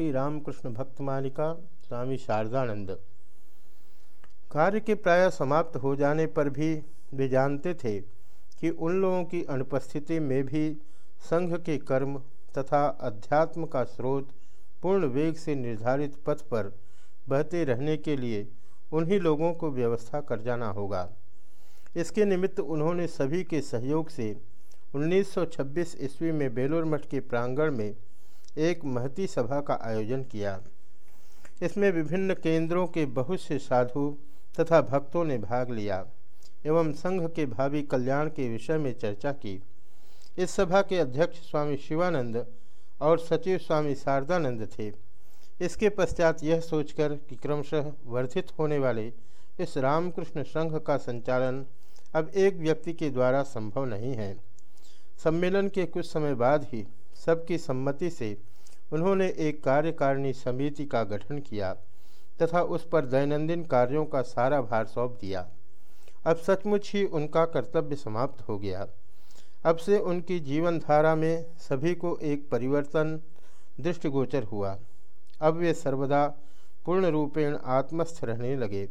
श्री रामकृष्ण भक्त मालिका, स्वामी शारदानंद। कार्य के प्राय समाप्त हो जाने पर भी वे जानते थे कि उन लोगों की अनुपस्थिति में भी संघ के कर्म तथा अध्यात्म का स्रोत पूर्ण वेग से निर्धारित पथ पर बहते रहने के लिए उन्हीं लोगों को व्यवस्था कर जाना होगा। इसके निमित्त उन्होंने सभी के सहयोग से 1926 ईस्वी में बेलूर मठ के प्रांगण में एक महती सभा का आयोजन किया। इसमें विभिन्न केंद्रों के बहुत से साधु तथा भक्तों ने भाग लिया एवं संघ के भावी कल्याण के विषय में चर्चा की। इस सभा के अध्यक्ष स्वामी शिवानंद और सचिव स्वामी शारदानंद थे। इसके पश्चात यह सोचकर कि क्रमशः वर्धित होने वाले इस रामकृष्ण संघ का संचालन अब एक व्यक्ति के द्वारा संभव नहीं है। सम्मेलन के कुछ समय बाद ही सबकी सम्मति से उन्होंने एक कार्यकारिणी समिति का गठन किया तथा उस पर दैनंदिन कार्यों का सारा भार सौंप दिया। अब सचमुच ही उनका कर्तव्य समाप्त हो गया। अब से उनकी जीवन धारा में सभी को एक परिवर्तन दृष्टिगोचर हुआ। अब वे सर्वदा पूर्ण रूपेण आत्मस्थ रहने लगे।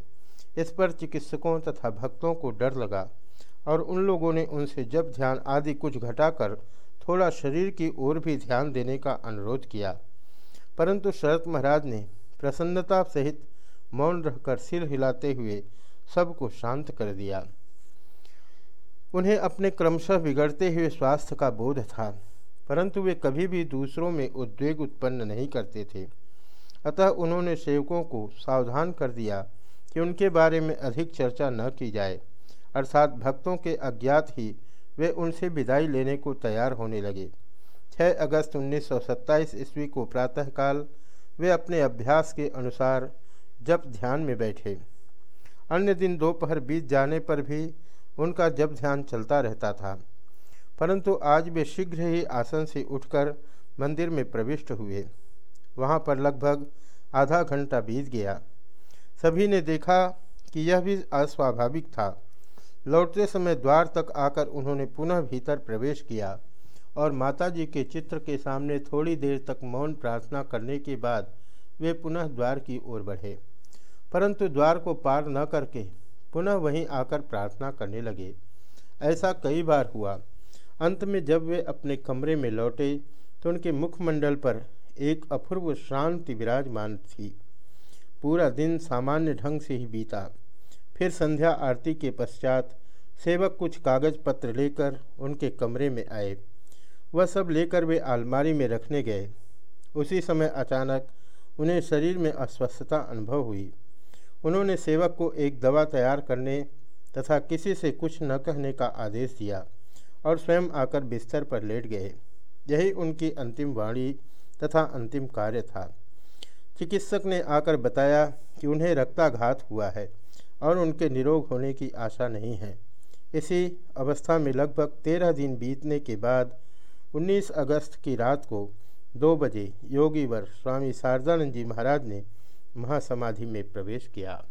इस पर चिकित्सकों तथा भक्तों को डर लगा और उन लोगों ने उनसे जब ध्यान आदि कुछ घटाकर थोड़ा शरीर की ओर भी ध्यान देने का अनुरोध किया। परंतु शरत महाराज ने प्रसन्नता सहित मौन रहकर सिर हिलाते हुए सबको शांत कर दिया। उन्हें अपने क्रमशः बिगड़ते हुए स्वास्थ्य का बोध था, परंतु वे कभी भी दूसरों में उद्वेग उत्पन्न नहीं करते थे। अतः उन्होंने सेवकों को सावधान कर दिया कि उनके बारे में अधिक चर्चा न की जाए, अर्थात भक्तों के अज्ञात ही वे उनसे विदाई लेने को तैयार होने लगे। 6 अगस्त 1927 ईस्वी को प्रातःकाल वे अपने अभ्यास के अनुसार जब ध्यान में बैठे। अन्य दिन दोपहर बीत जाने पर भी उनका जब ध्यान चलता रहता था। परंतु आज वे शीघ्र ही आसन से उठकर मंदिर में प्रविष्ट हुए। वहाँ पर लगभग आधा घंटा बीत गया। सभी ने देखा कि यह भी अस्वाभाविक था। लौटते समय द्वार तक आकर उन्होंने पुनः भीतर प्रवेश किया और माताजी के चित्र के सामने थोड़ी देर तक मौन प्रार्थना करने के बाद वे पुनः द्वार की ओर बढ़े। परंतु द्वार को पार न करके पुनः वहीं आकर प्रार्थना करने लगे। ऐसा कई बार हुआ। अंत में जब वे अपने कमरे में लौटे तो उनके मुखमंडल पर एक अपूर्व शांति विराजमान थी। पूरा दिन सामान्य ढंग से ही बीता। फिर संध्या आरती के पश्चात सेवक कुछ कागज़ पत्र लेकर उनके कमरे में आए। वह सब लेकर वे आलमारी में रखने गए। उसी समय अचानक उन्हें शरीर में अस्वस्थता अनुभव हुई। उन्होंने सेवक को एक दवा तैयार करने तथा किसी से कुछ न कहने का आदेश दिया और स्वयं आकर बिस्तर पर लेट गए। यही उनकी अंतिम वाणी तथा अंतिम कार्य था। चिकित्सक ने आकर बताया कि उन्हें रक्ताघात हुआ है। और उनके निरोग होने की आशा नहीं है। इसी अवस्था में लगभग तेरह दिन बीतने के बाद 19 अगस्त की रात को दो बजे योगीवर स्वामी शारदानंद जी महाराज ने महासमाधि में प्रवेश किया।